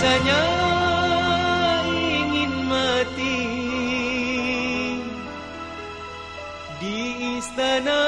rasanya ingin mati. Di istana